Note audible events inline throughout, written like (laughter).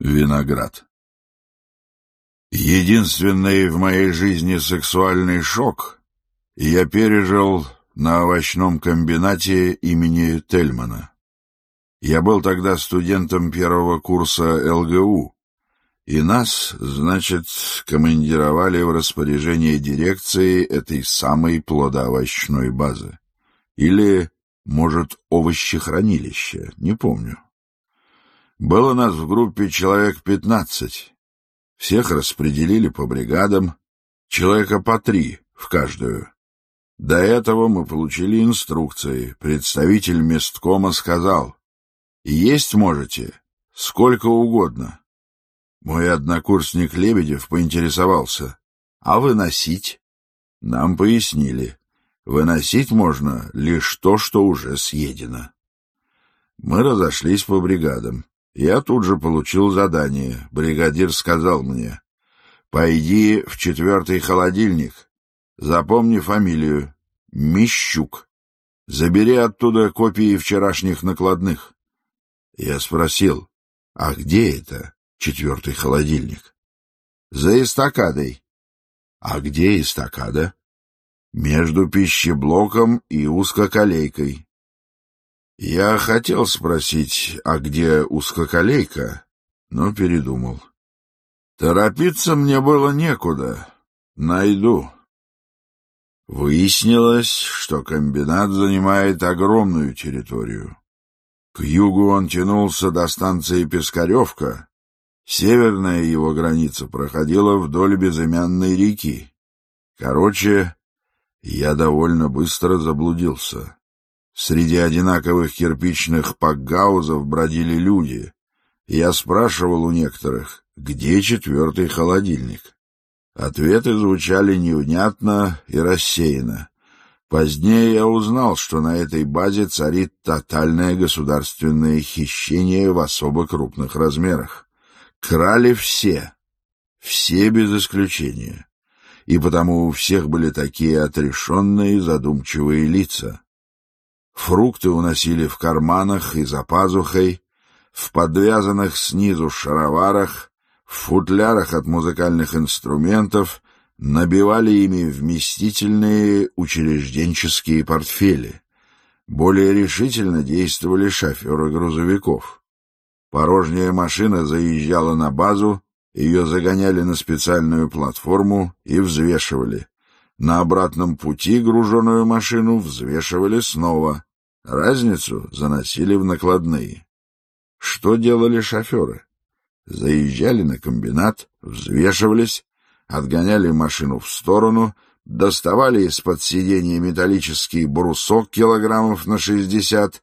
Виноград. Единственный в моей жизни сексуальный шок я пережил на овощном комбинате имени Тельмана. Я был тогда студентом первого курса ЛГУ, и нас, значит, командировали в распоряжение дирекции этой самой плодоовощной базы. Или, может, овощехранилища, не помню. Было нас в группе человек пятнадцать. Всех распределили по бригадам, человека по три в каждую. До этого мы получили инструкции. Представитель месткома сказал, «Есть можете, сколько угодно». Мой однокурсник Лебедев поинтересовался, «А выносить?» Нам пояснили, выносить можно лишь то, что уже съедено. Мы разошлись по бригадам. Я тут же получил задание. Бригадир сказал мне, «Пойди в четвертый холодильник, запомни фамилию, Мищук. Забери оттуда копии вчерашних накладных». Я спросил, «А где это, четвертый холодильник?» «За эстакадой». «А где эстакада?» «Между пищеблоком и узкоколейкой». Я хотел спросить, а где узкоколейка, но передумал. Торопиться мне было некуда. Найду. Выяснилось, что комбинат занимает огромную территорию. К югу он тянулся до станции Пескаревка. Северная его граница проходила вдоль безымянной реки. Короче, я довольно быстро заблудился. Среди одинаковых кирпичных пакгаузов бродили люди. Я спрашивал у некоторых, где четвертый холодильник. Ответы звучали невнятно и рассеянно. Позднее я узнал, что на этой базе царит тотальное государственное хищение в особо крупных размерах. Крали все, все без исключения. И потому у всех были такие отрешенные задумчивые лица. Фрукты уносили в карманах и за пазухой, в подвязанных снизу шароварах, в футлярах от музыкальных инструментов, набивали ими вместительные учрежденческие портфели. Более решительно действовали шоферы грузовиков. Порожняя машина заезжала на базу, ее загоняли на специальную платформу и взвешивали. На обратном пути груженную машину взвешивали снова — Разницу заносили в накладные. Что делали шоферы? Заезжали на комбинат, взвешивались, отгоняли машину в сторону, доставали из-под сиденья металлический брусок килограммов на шестьдесят,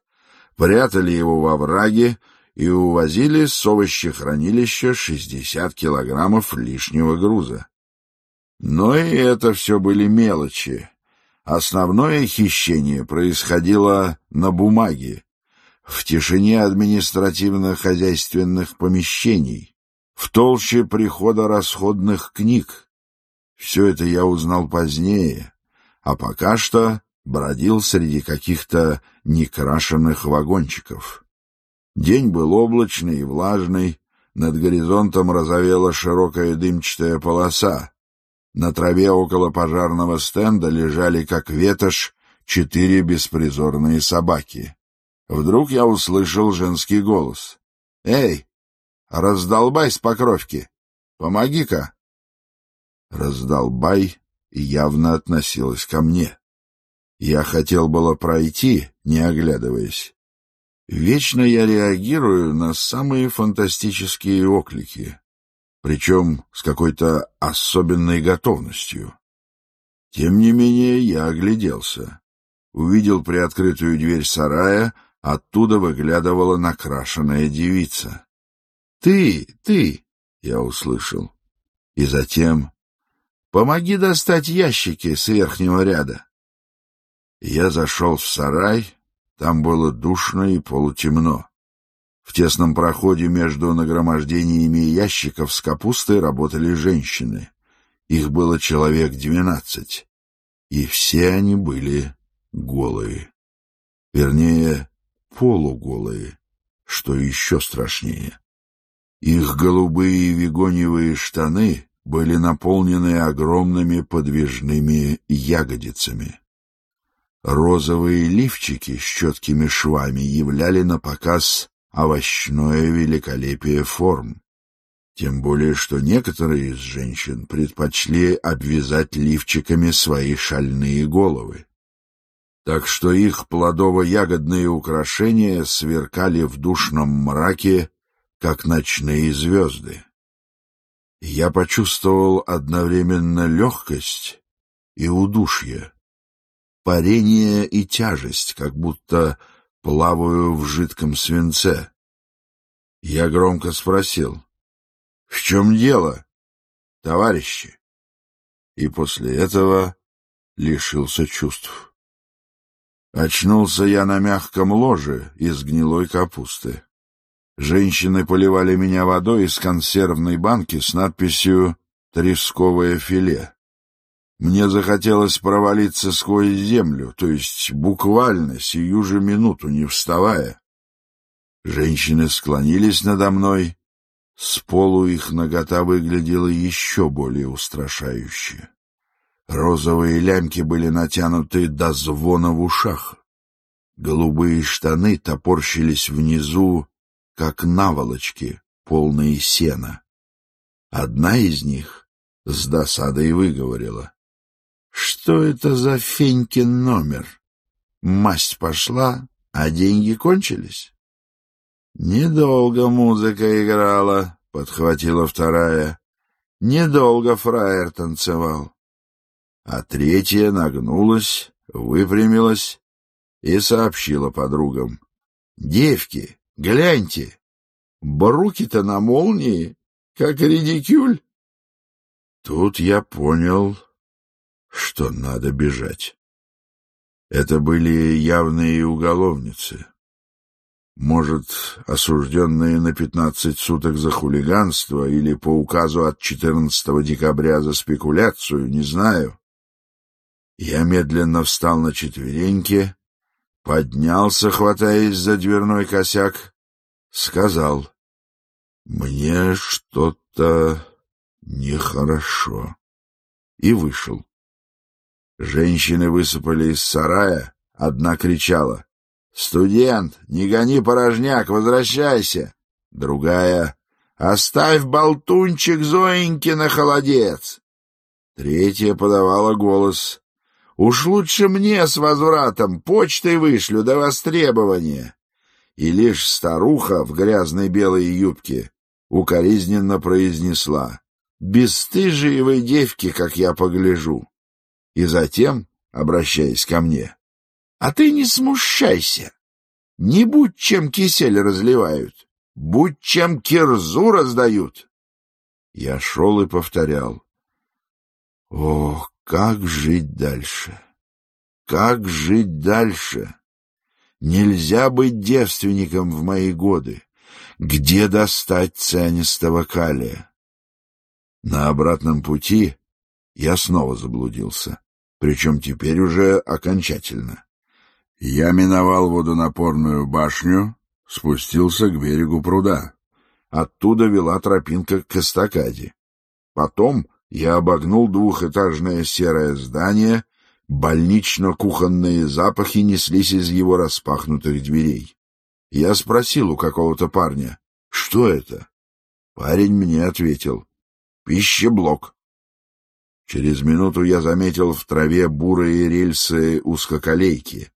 прятали его во враге и увозили с овощехранилища шестьдесят килограммов лишнего груза. Но и это все были мелочи, Основное хищение происходило на бумаге, в тишине административно-хозяйственных помещений, в толще прихода расходных книг. Все это я узнал позднее, а пока что бродил среди каких-то некрашенных вагончиков. День был облачный и влажный, над горизонтом разовела широкая дымчатая полоса, на траве около пожарного стенда лежали, как ветошь, четыре беспризорные собаки. Вдруг я услышал женский голос. «Эй, раздолбай с покровки! Помоги-ка!» Раздолбай явно относилась ко мне. Я хотел было пройти, не оглядываясь. Вечно я реагирую на самые фантастические оклики причем с какой-то особенной готовностью. Тем не менее я огляделся. Увидел приоткрытую дверь сарая, оттуда выглядывала накрашенная девица. «Ты, ты!» — я услышал. И затем «Помоги достать ящики с верхнего ряда». Я зашел в сарай, там было душно и полутемно. В тесном проходе между нагромождениями ящиков с капустой работали женщины. Их было человек двенадцать. И все они были голые. Вернее, полуголые, что еще страшнее. Их голубые вегоневые штаны были наполнены огромными подвижными ягодицами. Розовые лифчики с четкими швами являли на показ овощное великолепие форм. Тем более, что некоторые из женщин предпочли обвязать лифчиками свои шальные головы. Так что их плодово-ягодные украшения сверкали в душном мраке, как ночные звезды. Я почувствовал одновременно легкость и удушье, парение и тяжесть, как будто плаваю в жидком свинце. Я громко спросил, «В чем дело, товарищи?» И после этого лишился чувств. Очнулся я на мягком ложе из гнилой капусты. Женщины поливали меня водой из консервной банки с надписью «Тресковое филе». Мне захотелось провалиться сквозь землю, то есть буквально сию же минуту, не вставая. Женщины склонились надо мной. С полу их нагота выглядела еще более устрашающе. Розовые лямки были натянуты до звона в ушах. Голубые штаны топорщились внизу, как наволочки, полные сена. Одна из них с досадой выговорила. Что это за Фенькин номер? Масть пошла, а деньги кончились? Недолго музыка играла, подхватила вторая. Недолго фраер танцевал. А третья нагнулась, выпрямилась и сообщила подругам. «Девки, гляньте, бруки-то на молнии, как редикюль». Тут я понял, что надо бежать. Это были явные уголовницы. Может, осужденные на пятнадцать суток за хулиганство или по указу от 14 декабря за спекуляцию, не знаю. Я медленно встал на четвереньки, поднялся, хватаясь за дверной косяк, сказал, «Мне что-то нехорошо», и вышел. Женщины высыпали из сарая, одна кричала. «Студент, не гони порожняк, возвращайся!» Другая «Оставь болтунчик Зоеньки на холодец!» Третья подавала голос. «Уж лучше мне с возвратом, почтой вышлю до востребования!» И лишь старуха в грязной белой юбке укоризненно произнесла. «Бесстыжие вы девки, как я погляжу!» И затем, обращаясь ко мне, «А ты не смущайся, не будь чем кисель разливают, будь чем кирзу раздают». Я шел и повторял, «Ох, как жить дальше? Как жить дальше? Нельзя быть девственником в мои годы. Где достать цианистого калия?» На обратном пути я снова заблудился причем теперь уже окончательно. Я миновал водонапорную башню, спустился к берегу пруда. Оттуда вела тропинка к эстакаде. Потом я обогнул двухэтажное серое здание, больнично-кухонные запахи неслись из его распахнутых дверей. Я спросил у какого-то парня, что это? Парень мне ответил, пищеблок. Через минуту я заметил в траве бурые рельсы узкоколейки.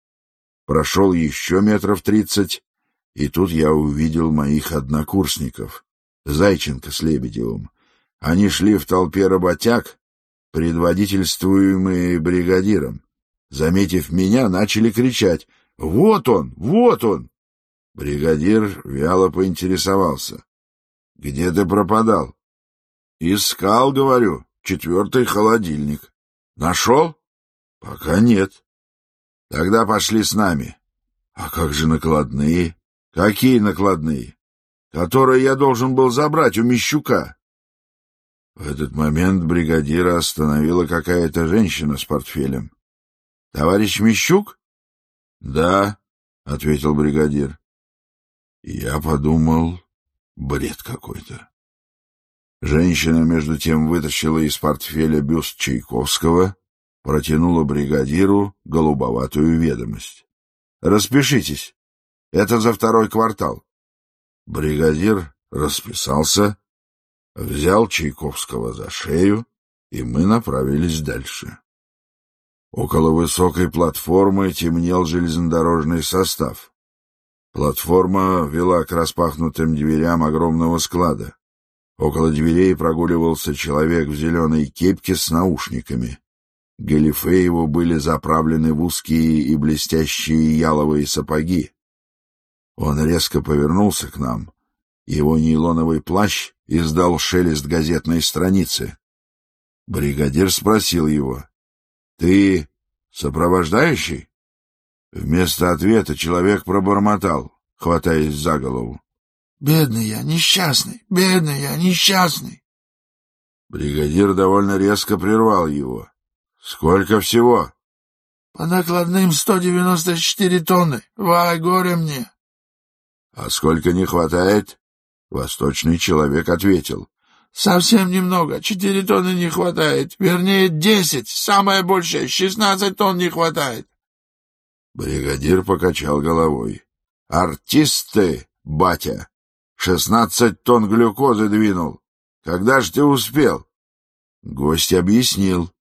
Прошел еще метров тридцать, и тут я увидел моих однокурсников, Зайченко с Лебедевым. Они шли в толпе работяг, предводительствуемые бригадиром. Заметив меня, начали кричать «Вот он! Вот он!» Бригадир вяло поинтересовался. «Где ты пропадал?» «Искал, говорю. Четвертый холодильник. Нашел? Пока нет. Тогда пошли с нами. А как же накладные? Какие накладные? Которые я должен был забрать у Мещука. В этот момент бригадира остановила какая-то женщина с портфелем. — Товарищ Мещук? — Да, — ответил бригадир. Я подумал, Бред какой-то. Женщина, между тем, вытащила из портфеля бюст Чайковского, протянула бригадиру голубоватую ведомость. — Распишитесь. Это за второй квартал. Бригадир расписался, взял Чайковского за шею, и мы направились дальше. Около высокой платформы темнел железнодорожный состав. Платформа вела к распахнутым дверям огромного склада. Около дверей прогуливался человек в зеленой кепке с наушниками. Галифе его были заправлены в узкие и блестящие яловые сапоги. Он резко повернулся к нам. Его нейлоновый плащ издал шелест газетной страницы. Бригадир спросил его. — Ты сопровождающий? Вместо ответа человек пробормотал, хватаясь за голову. Бедный я, несчастный, бедный я, несчастный. Бригадир довольно резко прервал его. Сколько всего? По накладным сто девяносто четыре тонны. Вай, горе мне. А сколько не хватает? Восточный человек ответил. Совсем немного, четыре тонны не хватает. Вернее, десять, самое большее, шестнадцать тонн не хватает. Бригадир покачал головой. Артисты, батя! Шестнадцать тонн глюкозы двинул. Когда ж ты успел? Гость объяснил.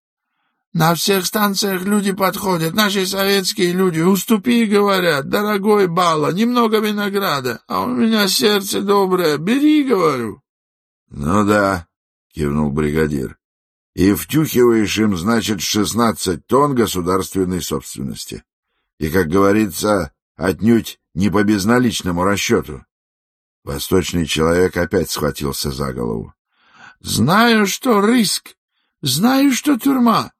На всех станциях люди подходят, наши советские люди. Уступи, говорят, дорогой Бала, немного винограда. А у меня сердце доброе, бери, говорю. Ну да, кивнул бригадир. И втюхиваешь им, значит, шестнадцать тонн государственной собственности. И, как говорится, отнюдь не по безналичному расчету. Восточный человек опять схватился за голову. — Знаю, что риск, знаю, что тюрьма.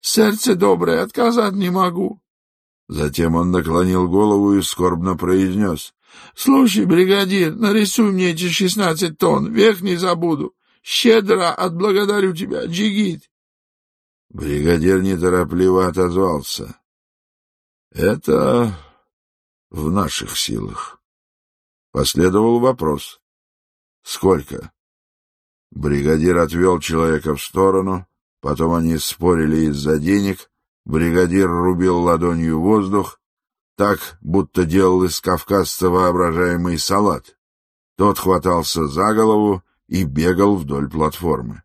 Сердце доброе, отказать не могу. Затем он наклонил голову и скорбно произнес. — Слушай, бригадир, нарисуй мне эти шестнадцать тонн, век не забуду. Щедро отблагодарю тебя, джигит. Бригадир неторопливо отозвался. — Это в наших силах. Последовал вопрос. «Сколько?» Бригадир отвел человека в сторону, потом они спорили из-за денег, бригадир рубил ладонью воздух, так, будто делал из кавказца воображаемый салат. Тот хватался за голову и бегал вдоль платформы.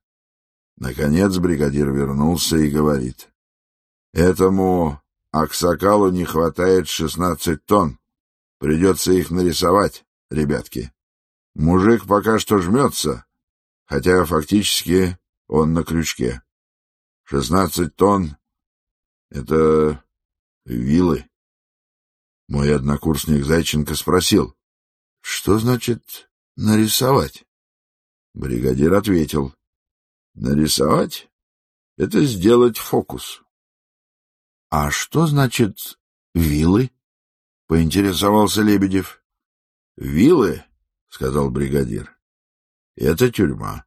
Наконец бригадир вернулся и говорит. «Этому Аксакалу не хватает шестнадцать тонн. Придется их нарисовать ребятки. Мужик пока что жмется, хотя фактически он на крючке. Шестнадцать тонн — это вилы. Мой однокурсник Зайченко спросил, что значит нарисовать? Бригадир ответил, нарисовать — это сделать фокус. — А что значит вилы? — поинтересовался Лебедев. «Вилы», — сказал бригадир, — «это тюрьма».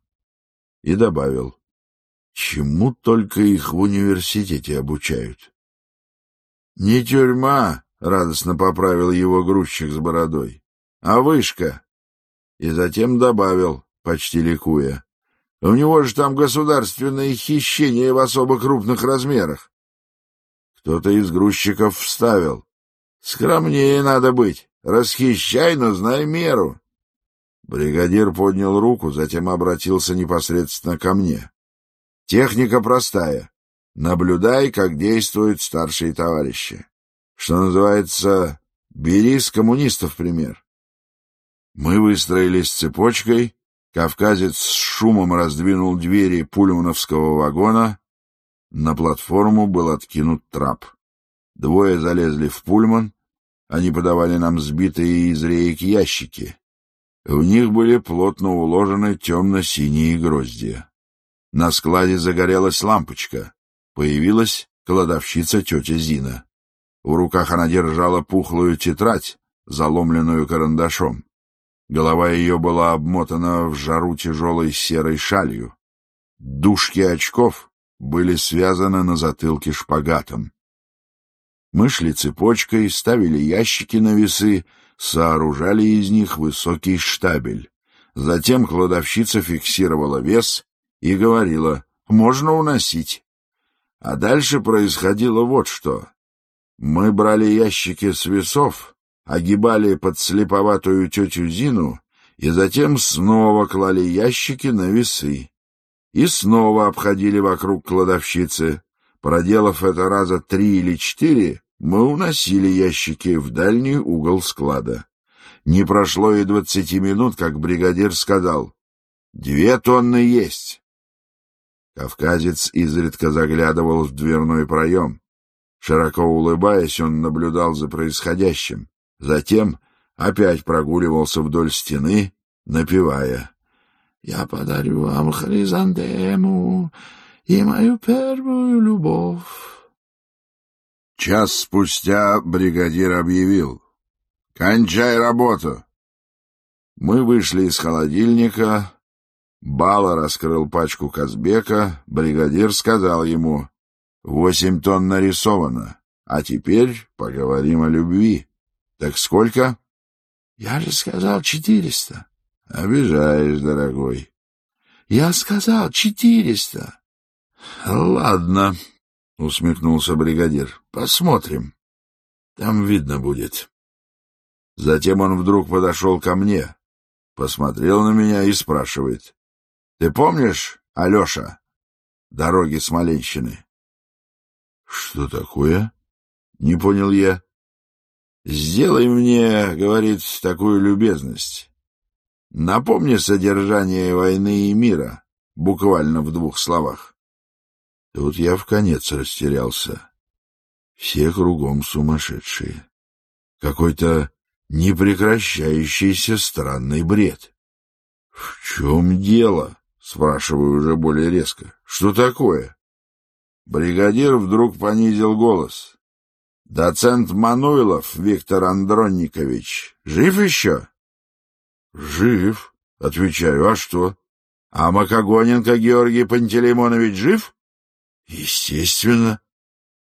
И добавил, «Чему только их в университете обучают». «Не тюрьма», — радостно поправил его грузчик с бородой, — «а вышка». И затем добавил, почти ликуя, «У него же там государственное хищение в особо крупных размерах». Кто-то из грузчиков вставил, «Скромнее надо быть». Расхищай, но знай меру. Бригадир поднял руку, затем обратился непосредственно ко мне. Техника простая. Наблюдай, как действуют старшие товарищи. Что называется, бери с коммунистов пример. Мы выстроились цепочкой, кавказец с шумом раздвинул двери пульмановского вагона, на платформу был откинут трап. Двое залезли в пульман, они подавали нам сбитые из реек ящики. В них были плотно уложены темно-синие гроздья. На складе загорелась лампочка. Появилась кладовщица тетя Зина. В руках она держала пухлую тетрадь, заломленную карандашом. Голова ее была обмотана в жару тяжелой серой шалью. Дужки очков были связаны на затылке шпагатом. Мы шли цепочкой, ставили ящики на весы, сооружали из них высокий штабель. Затем кладовщица фиксировала вес и говорила «можно уносить». А дальше происходило вот что. Мы брали ящики с весов, огибали подслеповатую тетю Зину и затем снова клали ящики на весы. И снова обходили вокруг кладовщицы. Проделав это раза три или четыре, мы уносили ящики в дальний угол склада. Не прошло и двадцати минут, как бригадир сказал «Две тонны есть». Кавказец изредка заглядывал в дверной проем. Широко улыбаясь, он наблюдал за происходящим. Затем опять прогуливался вдоль стены, напевая. «Я подарю вам хризантему и мою первую любовь». Час спустя бригадир объявил. «Кончай работу!» Мы вышли из холодильника. Бала раскрыл пачку Казбека. Бригадир сказал ему, «Восемь тонн нарисовано, а теперь поговорим о любви». Так сколько? Я же сказал четыреста. Обижаешь, дорогой. Я сказал четыреста. Ладно, усмехнулся бригадир. Посмотрим. Там видно будет. Затем он вдруг подошел ко мне, посмотрел на меня и спрашивает. — Ты помнишь, Алеша, дороги Смоленщины? — Что такое? — не понял я. «Сделай мне, — говорит, — такую любезность. Напомни содержание войны и мира, буквально в двух словах». Тут я в конец растерялся. Все кругом сумасшедшие. Какой-то непрекращающийся странный бред. — В чем дело? — спрашиваю уже более резко. — Что такое? Бригадир вдруг понизил голос. Доцент Мануилов Виктор Андронникович жив еще? Жив, отвечаю. А что? А Макогоненко Георгий Пантелеймонович жив? Естественно.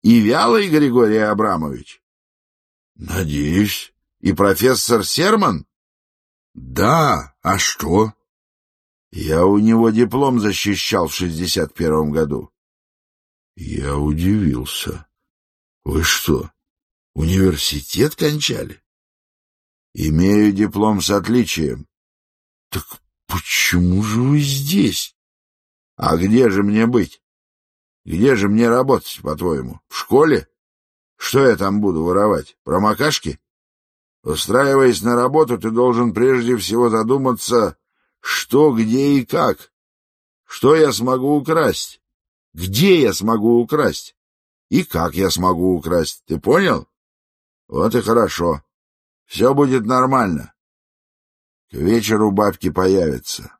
И Вялый Григорий Абрамович? Надеюсь. И профессор Серман? Да, а что? Я у него диплом защищал в шестьдесят первом году. Я удивился. Вы что, Университет кончали? Имею диплом с отличием. Так почему же вы здесь? А где же мне быть? Где же мне работать, по-твоему? В школе? Что я там буду воровать? Промокашки? Устраиваясь на работу, ты должен прежде всего задуматься, что, где и как. Что я смогу украсть? Где я смогу украсть? И как я смогу украсть? Ты понял? Вот и хорошо. Все будет нормально. К вечеру бабки появятся.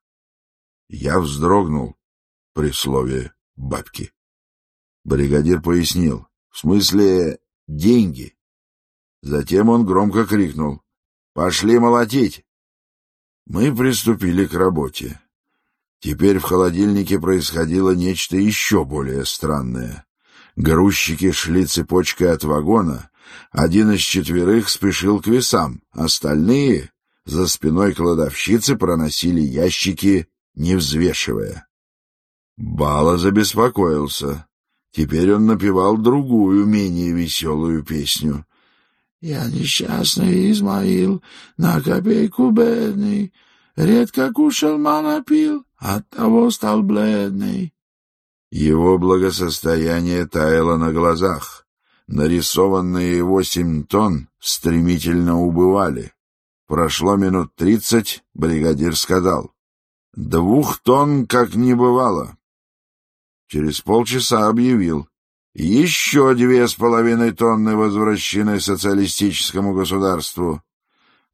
Я вздрогнул при слове «бабки». Бригадир пояснил. В смысле, деньги. Затем он громко крикнул. «Пошли молотить!» Мы приступили к работе. Теперь в холодильнике происходило нечто еще более странное. Грузчики шли цепочкой от вагона, один из четверых спешил к весам, остальные за спиной кладовщицы проносили ящики, не взвешивая. Бала забеспокоился. Теперь он напевал другую, менее веселую песню. «Я несчастный Измаил, на копейку бедный, редко кушал, мана пил, оттого стал бледный». Его благосостояние таяло на глазах нарисованные восемь тонн стремительно убывали. Прошло минут тридцать, бригадир сказал. Двух тонн как не бывало. Через полчаса объявил. Еще две с половиной тонны возвращены социалистическому государству.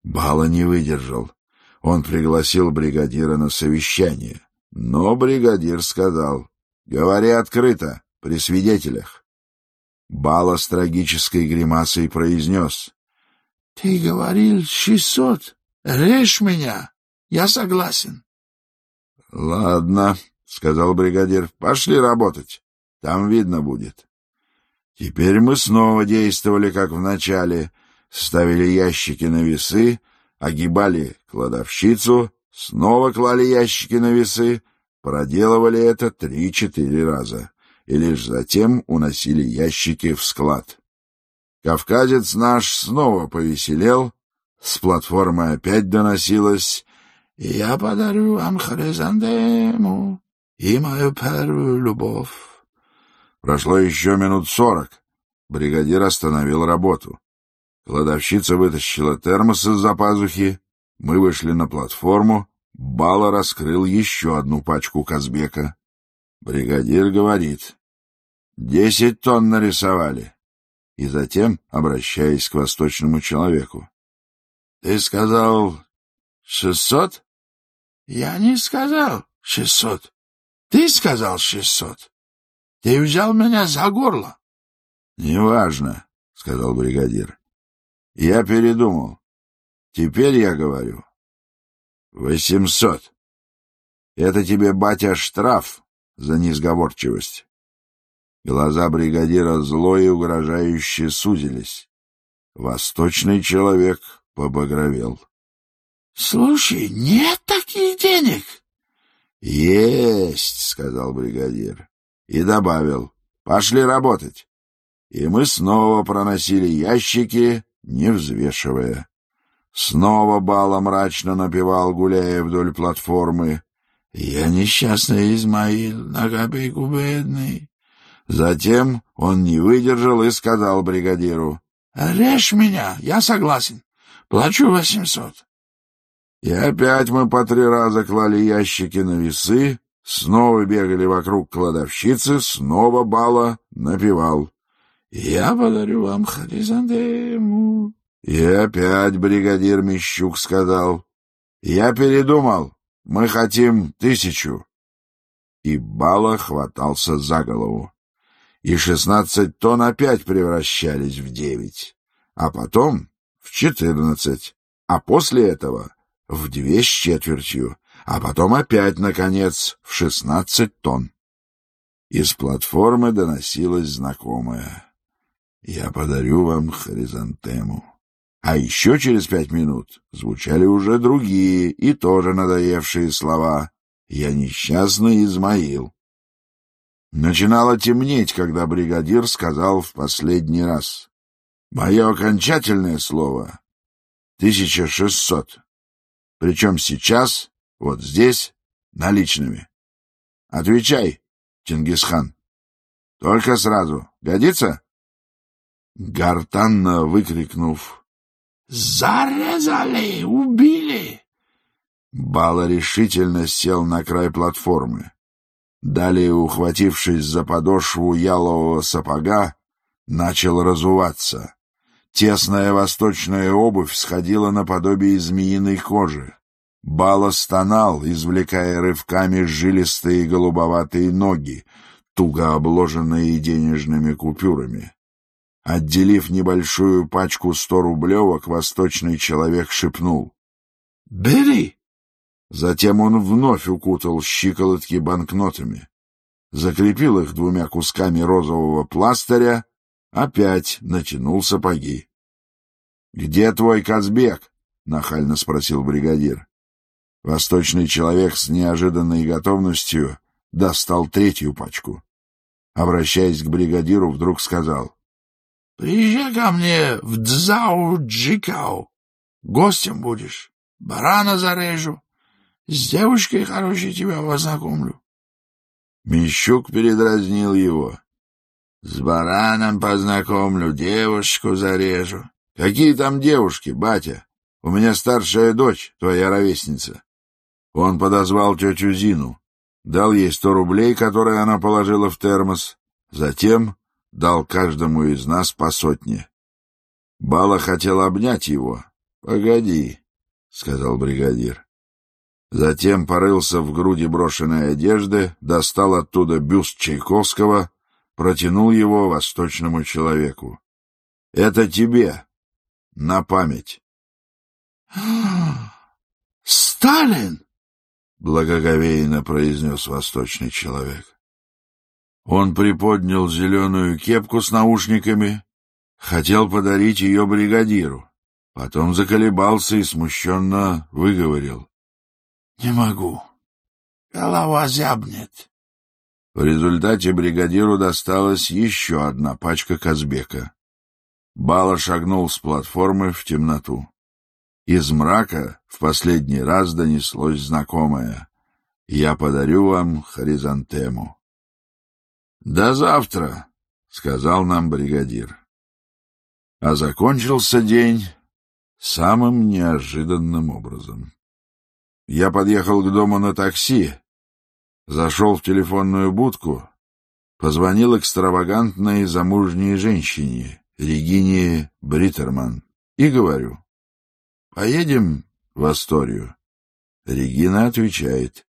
Бала не выдержал. Он пригласил бригадира на совещание. Но бригадир сказал, говори открыто, при свидетелях. Бала с трагической гримасой произнес. — Ты говорил шестьсот. Режь меня. Я согласен. — Ладно, — сказал бригадир. — Пошли работать. Там видно будет. Теперь мы снова действовали, как в начале. Ставили ящики на весы, огибали кладовщицу, снова клали ящики на весы, проделывали это три-четыре раза и лишь затем уносили ящики в склад. Кавказец наш снова повеселел, с платформы опять доносилось «Я подарю вам хризантему и мою первую любовь». Прошло еще минут сорок. Бригадир остановил работу. Кладовщица вытащила термос из-за пазухи. Мы вышли на платформу. Бала раскрыл еще одну пачку Казбека. Бригадир говорит. «Десять тонн нарисовали». И затем, обращаясь к восточному человеку. «Ты сказал шестьсот?» «Я не сказал шестьсот. Ты сказал шестьсот. Ты взял меня за горло». «Неважно», — сказал бригадир. «Я передумал. Теперь я говорю. Восемьсот. Это тебе, батя, штраф за несговорчивость». Глаза бригадира зло и угрожающе сузились. Восточный человек побагровел. — Слушай, нет таких денег? — Есть, — сказал бригадир. И добавил. — Пошли работать. И мы снова проносили ящики, не взвешивая. Снова Бала мрачно напевал, гуляя вдоль платформы. «Я несчастный Измаил, на копейку бедный». Затем он не выдержал и сказал бригадиру. «Режь меня, я согласен. Плачу восемьсот». И опять мы по три раза клали ящики на весы, снова бегали вокруг кладовщицы, снова Бала напевал. «Я подарю вам хризантему». И опять бригадир Мещук сказал. «Я передумал. Мы хотим тысячу». И Бала хватался за голову. И шестнадцать тонн опять превращались в девять, а потом в четырнадцать, а после этого в две с четвертью, а потом опять, наконец, в шестнадцать тонн. Из платформы доносилось знакомое. «Я подарю вам хризантему». А еще через пять минут звучали уже другие и тоже надоевшие слова. «Я несчастный Измаил». Начинало темнеть, когда бригадир сказал в последний раз. «Мое окончательное слово — тысяча шестьсот. Причем сейчас, вот здесь, наличными. Отвечай, Чингисхан. Только сразу. Годится?» Гортанно выкрикнув «Зарезали! Убили!» Бала решительно сел на край платформы. Далее, ухватившись за подошву ялового сапога, начал разуваться. Тесная восточная обувь сходила наподобие змеиной кожи. Бала стонал, извлекая рывками жилистые голубоватые ноги, туго обложенные денежными купюрами. Отделив небольшую пачку сто рублевок, восточный человек шепнул. — Бери! Затем он вновь укутал щиколотки банкнотами, закрепил их двумя кусками розового пластыря, опять натянул сапоги. — Где твой Казбек? — нахально спросил бригадир. Восточный человек с неожиданной готовностью достал третью пачку. Обращаясь к бригадиру, вдруг сказал. — Приезжай ко мне в Дзау-Джикау. Гостем будешь. Барана зарежу. С девушкой хорошей тебя познакомлю. Мещук передразнил его. С бараном познакомлю, девушку зарежу. Какие там девушки, батя? У меня старшая дочь, твоя ровесница. Он подозвал тетю Зину, дал ей сто рублей, которые она положила в термос, затем дал каждому из нас по сотне. Бала хотел обнять его. — Погоди, — сказал бригадир. Затем порылся в груди брошенной одежды, достал оттуда бюст Чайковского, протянул его восточному человеку. — Это тебе, на память. (gasps) — Сталин! — благоговейно произнес восточный человек. Он приподнял зеленую кепку с наушниками, хотел подарить ее бригадиру, потом заколебался и смущенно выговорил. Не могу. Голова зябнет. В результате бригадиру досталась еще одна пачка Казбека. Бала шагнул с платформы в темноту. Из мрака в последний раз донеслось знакомое. «Я подарю вам хризантему». «До завтра», — сказал нам бригадир. А закончился день самым неожиданным образом. Я подъехал к дому на такси, зашел в телефонную будку, позвонил экстравагантной замужней женщине, Регине Бриттерман, и говорю, «Поедем в Асторию?» Регина отвечает,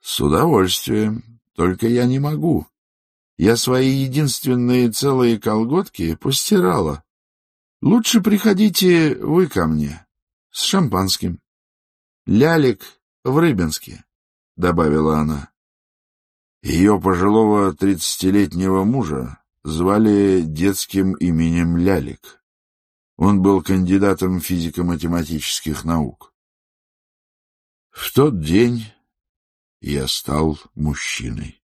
«С удовольствием, только я не могу. Я свои единственные целые колготки постирала. Лучше приходите вы ко мне с шампанским. Лялик в Рыбинске, — добавила она. Ее пожилого тридцатилетнего мужа звали детским именем Лялик. Он был кандидатом физико-математических наук. В тот день я стал мужчиной.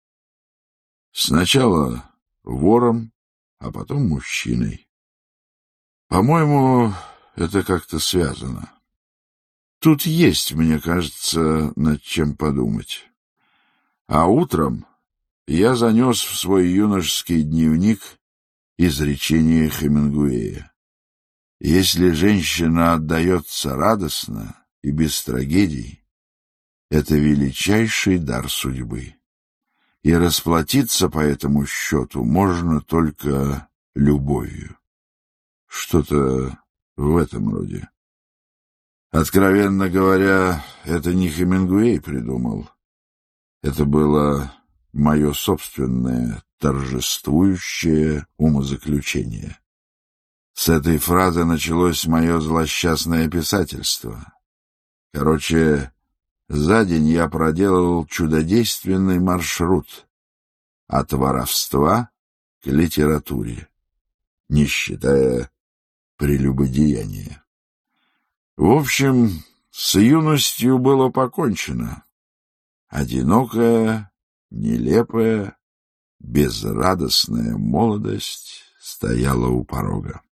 Сначала вором, а потом мужчиной. По-моему, это как-то связано. Тут есть, мне кажется, над чем подумать. А утром я занес в свой юношеский дневник изречение Хемингуэя. Если женщина отдается радостно и без трагедий, это величайший дар судьбы. И расплатиться по этому счету можно только любовью. Что-то в этом роде. Откровенно говоря, это не Хемингуэй придумал. Это было мое собственное торжествующее умозаключение. С этой фразы началось мое злосчастное писательство. Короче, за день я проделал чудодейственный маршрут от воровства к литературе, не считая прелюбодеяния. В общем, с юностью было покончено. Одинокая, нелепая, безрадостная молодость стояла у порога.